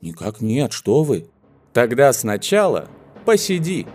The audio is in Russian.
Никак нет, что вы. Тогда сначала посиди.